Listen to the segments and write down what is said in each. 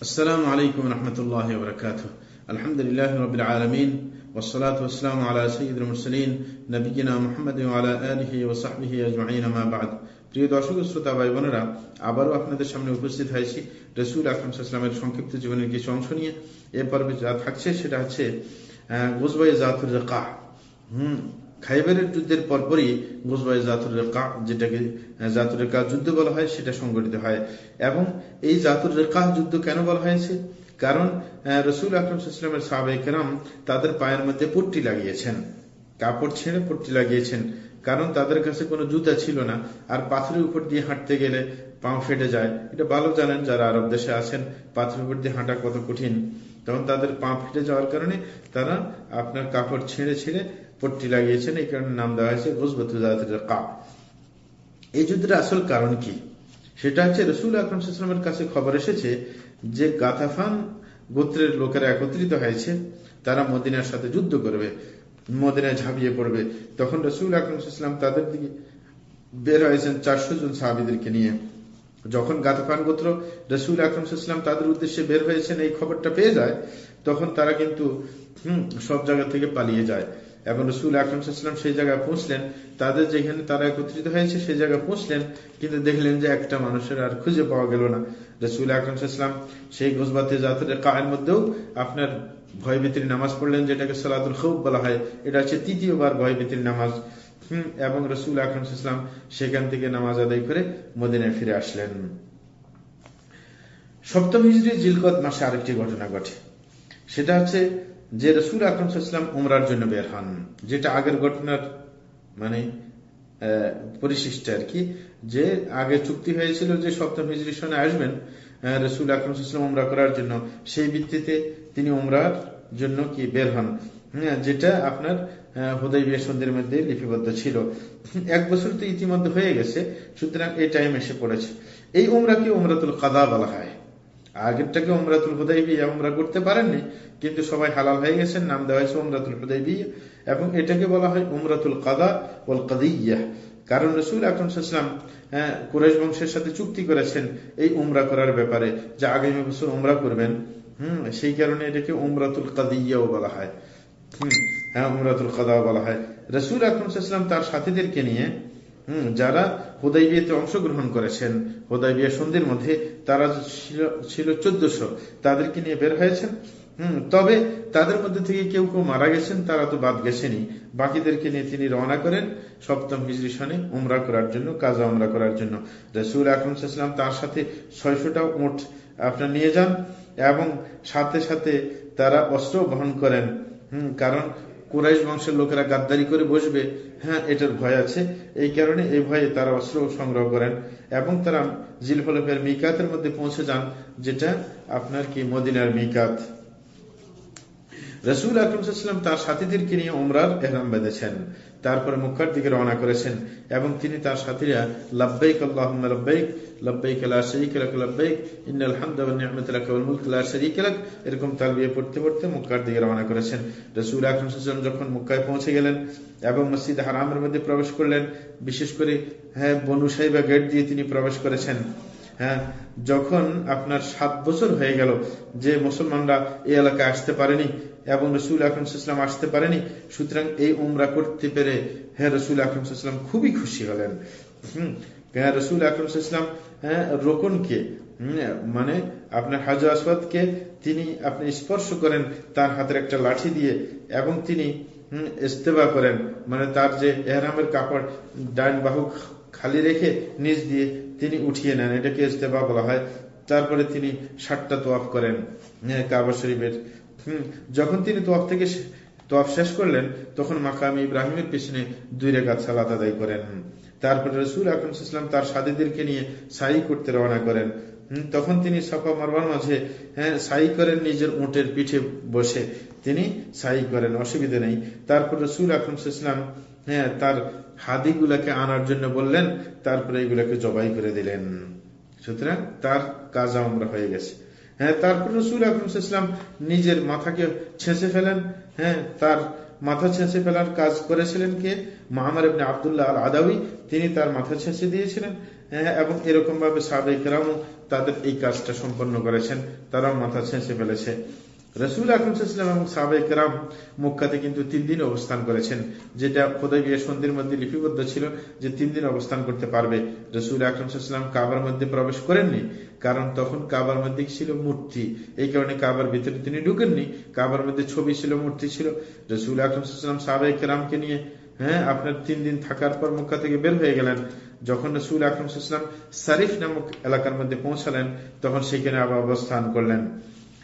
السلام عليكم ورحمة الله وبركاته الحمد لله رب العالمين والصلاة والسلام على سيد المرسلين نبينا محمد وعلى آله وصحبه أجمعين ما بعد প্রিয় দর্শক শ্রোতা ভাই বোনেরা আবারও আপনাদের সামনে উপস্থিত হয়েছি রসুল আকরম সাল্লামের সংক্ষিপ্ত জীবনের কিছু অংশ নিয়ে এ পর্বে যা থাকছে সেটা হচ্ছে গোসবাই জাতুর রেকা হম খাইবারের যুদ্ধের পরপরই গোসবাই জাতুর রেকা যেটাকে জাতুর রেকা যুদ্ধ বলা হয়, সেটা সংগঠিত হয়। এবং এই জাতুর রেকা যুদ্ধ কেন বলা হয়েছে? কারণ রসুল আকরম সাল্লামের সাহাবাহাম তাদের পায়ের মধ্যে পট্টি লাগিয়েছেন। কাপড় ছেড়ে পট্টি লাগিয়েছেন। কারণ তাদের কাছে কোনো জুতা ছিল না। আর পাথরের উপর দিয়ে হাঁটতে গেলে পাও ফেটে যায়। এটা ভালো জানেন যারা আরব দেশে আছেন, পাথরের উপর দিয়ে হাঁটা কত কঠিন। তখন তাদের পা ফেটে যাওয়ার কারণে তারা আপনার কাপড় ছেড়ে ছেড়ে পট্টি লাগিয়েছেন, এই কারণে নাম দেওয়া হয়েছে ঘোষবতুজাতের কা এই যুদ্ধের আসল কারণ কি? সেটা হচ্ছে রসুল আকরম সাল্লামের কাছে খবর এসেছে যে গাথাফান গোত্রের লোকেরা একত্রিত হয়েছে, তারা মদিনার সাথে যুদ্ধ করবে, মদিনায় ঝাঁপিয়ে পড়বে। তখন রসুল আকরমসাল্লাম তাদের দিকে বের হয়েছেন চারশো জন সাহাবিদেরকে নিয়ে। যখন গাতফান গোত্র রসুল আকরমসাল্লাম তাদের উদ্দেশ্যে বের হয়েছেন, এই খবরটা পেয়ে যায়, তখন তারা কিন্তু, হম, সব জায়গা থেকে পালিয়ে যায়। এবং রসুল আকরমসাল্লাম সেই জায়গায় পৌঁছলেন। তাদের যেখানে তারা একত্রিত হয়েছে, সেই জায়গায় পৌঁছলেন, কিন্তু দেখলেন যে একটা মানুষের আর খুঁজে পাওয়া গেল না। রসুল আকরমসাল্লাম সেই গোসবাতে জাতের কায়ের মধ্যেও আপনার ভয়ভীতির নামাজ পড়লেন, যেটাকে সালাদুল খুব বলা হয়। এটা হচ্ছে তৃতীয়বার ভয়ভীতির নামাজ। হম, এবং রসুল আকরম ইসলাম সেখান থেকে নামাজ আদায় করে মদিনায় ফিরে আসলেন। সপ্তম হিজড়ি জিলকত মাসে আরেকটি ঘটনা ঘটে। সেটা হচ্ছে যে রসুল আকরম উমরার জন্য বের হন, যেটা আগের ঘটনার মানে পরিশিষ্ট আর কি, যে আগে চুক্তি হয়েছিল যে সপ্তম সনে আসবেন রসুল আকরম উমরা করার জন্য, সেই ভিত্তিতে তিনি উমরার জন্য কি বের হন যেটা আপনার হুদয় সন্ধির মধ্যে লিপিবদ্ধ ছিল। এক বছর তো ইতিমধ্যে হয়ে গেছে, সুতরাং এই টাইম এসে পড়েছে। এই উমরাকে উমরাতুল কাদা বলা হয়? আগেরটাকে উমরাতুল হুদাই বিয়া উমরা করতে পারেননি, কিন্তু সবাই হালাল হয়ে গেছেন নাম দেওয়া হয়েছে উমরাতুল হুদাই বিয়া এবং এটাকে বলা হয় উমরাতুল কাদা ওল কাদিয়া। কারণ রসুল আকরমসাল্লাম কুরেশ বংশের সাথে চুক্তি করেছেন এই উমরা করার ব্যাপারে, যে আগামী বছর উমরা করবেন। হম, সেই কারণে এটাকে উমরাতুল কাদিয়াও বলা হয়। হম হ্যাঁ উমরাতুল কাদাও বলা হয়। রসুল আকরমসাল্লাম তার সাথীদেরকে নিয়ে যারা হোদাই বিয়েতে অংশগ্রহণ করেছেন হোদাই বিয়ে সন্ধির মধ্যে তারা ছিল চোদ্দশো। তাদেরকে নিয়ে বের হয়েছেন। হম, তবে তাদের মধ্যে থেকে কেউ কেউ মারা গেছেন, তারা তো বাদ গেছেনি বাকিদেরকে নিয়ে তিনি রওনা করেন সপ্তম হিজড়ি সনে উমরা করার জন্য, কাজা উমরা করার জন্য। রসুল আকরমসাল্লাম তার সাথে ছয়শটা উঠ আপনার নিয়ে যান এবং সাথে সাথে তারা অস্ত্র বহন করেন। হম, কারণ কুরাইশ বংশের লোকেরা গাদ্দারি করে বসবে হ্যাঁ এটার ভয় আছে। এই কারণে এই ভয়ে তারা অস্ত্র সংগ্রহ করেন এবং তারা জিলফলফের মিকাতের মধ্যে পৌঁছে যান, যেটা আপনার কি মদিনার মিকাত। রসুল আকরমসাল্লাম তার সাথীদেরকে নিয়ে উমরার এহরাম বেঁধেছেন। তারপরে মুখার দিকে রওনা করেছেন এবং তিনি তার সাথীরা, লব্বাইক আল্লাহ লব্বাইক ইন্নাল পড়তে পড়তে মক্কার দিকে রওনা করেছেন। রাসূল আকরাম যখন মক্কায় পৌঁছে গেলেন এবং মসজিদ হারামের মধ্যে প্রবেশ করলেন, বিশেষ করে হ্যাঁ বনু সাইবা গেট দিয়ে তিনি প্রবেশ করেছেন। হ্যাঁ যখন আপনার সাত বছর হয়ে গেল যে মুসলমানরা এই এলাকায় আসতে পারেনি এবং রসুল আকরমসাল্লাম আসতে পারেনি, সুতরাং এই উমরা করতে পেরে হ্যাঁ রসুল আকরমসাল্লাম খুবই খুশি হলেন। হম হ্যাঁ রসুল আকরমসাল্লাম হ্যাঁ রোকনকে মানে আপনার হাজ আসবাদকে তিনি আপনি স্পর্শ করেন তার হাতের একটা লাঠি দিয়ে এবং তিনি ইস্তেবা করেন। মানে তার যে এহরামের কাপড় ডান বাহু খালি রেখে নিচ দিয়ে তিনি উঠিয়ে নেন। এটাকে ইস্তেফা বলা হয়। তারপরে তিনি ষাটটা তোয়াফ করেন কাবা শরীফের। যখন তিনি তোয়াফ থেকে তোয়াফ শেষ করলেন, তখন মাকাম ইব্রাহিমের পেছনে দুই রেখাত সালাত আদায় করেন। তারপরে রসুল আকরমসাল্লাম তার সাদীদেরকে নিয়ে সাই করতে রওনা করেন। তখন তিনি সাফা মারবার মাঝে হ্যাঁ সাই করেন নিজের উঁটের পিঠে বসে। তিনি সাই করেন, অসুবিধা নেই। তারপর রসুল আকরমসাল্লাম হ্যাঁ তার হাদিগুলাকে আনার জন্য বললেন, তারপরে এগুলাকে জবাই করে দিলেন। সুতরাং তার কাজ আমরা হয়ে গেছে। হ্যাঁ তারপর রসুল আকরমসাল্লাম নিজের মাথাকে ছেঁচে ফেলেন। হ্যাঁ তার মাথা ছেঁচে ফেলার কাজ করেছিলেন কে? মাহমার ইবনে আবদুল্লাহ আল আদাউই তিনি তার মাথা ছেঁচে দিয়েছিলেন। হ্যাঁ এবং এরকম ভাবে সাবেক রামও তাদের এই কাজটা সম্পন্ন করেছেন। তারাও মাথা ছেঁচে ফেলেছে। রসুল আকরমসাল্লাম এবং সাবেক রাম মক্কাতে কিন্তু তিন দিন অবস্থান করেছেন, যেটা খোদাই বিয়ে সন্ধির মধ্যে লিপিবদ্ধ ছিল যে তিন দিন অবস্থান করতে পারবে। রসুল আকরমসাল্লাম কাবার মধ্যে প্রবেশ করেননি, কারণ তখন কাবার মধ্যে ছিল মূর্তি। এই কারণে কাবার ভিতরে তিনি ঢুকেননি, কাবার মধ্যে ছবি ছিল, মূর্তি ছিল। রসুল আকরমসাল্লাম সাবেক রামকে নিয়ে হ্যাঁ আপনার তিন দিন থাকার পর মক্কা থেকে বের হয়ে গেলেন। যখন রসুল আকরমসাল্লাম সারিফ নামক এলাকার মধ্যে পৌঁছালেন, তখন সেখানে আবার অবস্থান করলেন।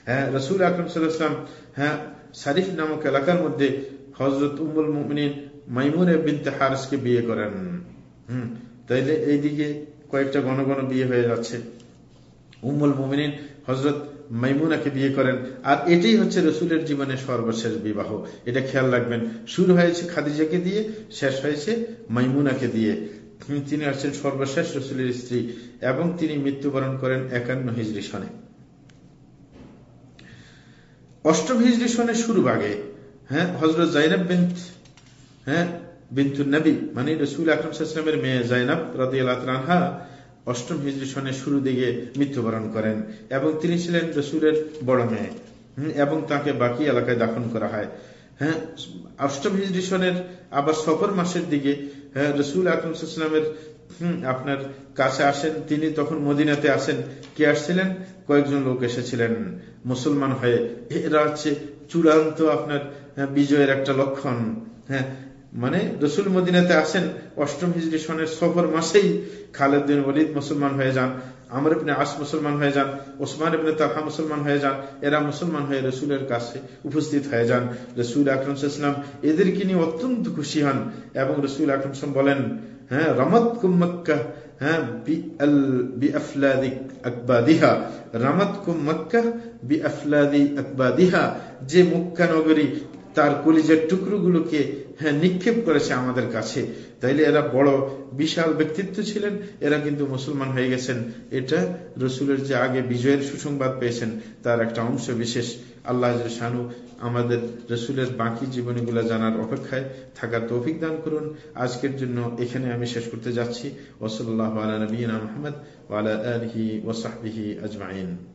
হ্যাঁ রসুল আকরম সাল্লাম হ্যাঁ সারিফ নামক এলাকার মধ্যে হজরত উমুল মুমিন মাইমুনে বিনতে হারসকে বিয়ে করেন। হম, তাইলে এইদিকে কয়েকটা ঘন ঘন বিয়ে হয়ে যাচ্ছে। উমুল মুমিন হজরত মাইমুনাকে বিয়ে করেন। আর এটাই হচ্ছে রসুলের জীবনের সর্বশেষ বিবাহ। এটা খেয়াল রাখবেন, শুরু হয়েছে খাদিজাকে দিয়ে, শেষ হয়েছে মাইমুনাকে দিয়ে। তিনি আসছেন সর্বশেষ রসুলের স্ত্রী এবং তিনি মৃত্যুবরণ করেন একান্ন হিজরি সনে। অষ্টম হিজরি সনের শুরু আগে হ্যাঁ হজরত জাইনাব বিন হ্যাঁ বিন্তুল নবী মানে রসুল আকরমের মেয়ে জাইনাব রাজি আল্লাহা অষ্টম হিজরি সনের শুরু দিকে মৃত্যুবরণ করেন এবং তিনি ছিলেন রসুলের বড় মেয়ে এবং তাকে বাকি এলাকায় দাফন করা হয় হ্যাঁ অষ্টম হিজরি সনের আবার সফর মাসের দিকে হ্যাঁ রসুল আকরমের আপনার কাছে আসেন, তিনি তখন মদিনাতে আসেন, কে আসছিলেন? কয়েকজন লোক এসেছিলেন মুসলমান হয়ে। এরা হচ্ছে চূড়ান্ত আপনার বিজয়ের একটা লক্ষণ হ্যাঁ। মানে রসুল মদিনাতে আসেন, অষ্টম হিজরি সনের সফর মাসেই খালেদ বিন ওলিদ মুসলমান হয়ে যান, আমর ইবনে আস মুসলমান হয়ে যান, ওসমান ইবনে তাহা মুসলমান হয়ে যান, এরা মুসলমান হয়ে রসুলের কাছে উপস্থিত হয়ে যান। রসুল আকরম ইসলাম এদেরকে নিয়ে অত্যন্ত খুশি হন এবং রসুল আকরম বলেন হ্যাঁ রমত কুম্মক্কা হ্যাঁ বি আফলাদি আকবাদিহা। রামাত কুম মক্কা বি আফলাদি আকবাদিহা যে মক্কা নগরী তার কলিজের টুকরোগুলোকে হ্যাঁ নিক্ষেপ করেছে আমাদের কাছে। তাইলে এরা বড় বিশাল ব্যক্তিত্ব ছিলেন, এরা কিন্তু মুসলমান হয়ে গেছেন। এটা রসুলের যে আগে বিজয়ের সুসংবাদ পেয়েছেন, তার একটা অংশ বিশেষ। আল্লাহ শানু আমাদের রসুলের বাকি জীবনীগুলো জানার অপেক্ষায় থাকার তৌফিক দান করুন। আজকের জন্য এখানে আমি শেষ করতে যাচ্ছি। ওসল্লাহ আলা নবীনা মোহাম্মদ ওয়ালা আলহি ওসাহবিহি আজমাইন।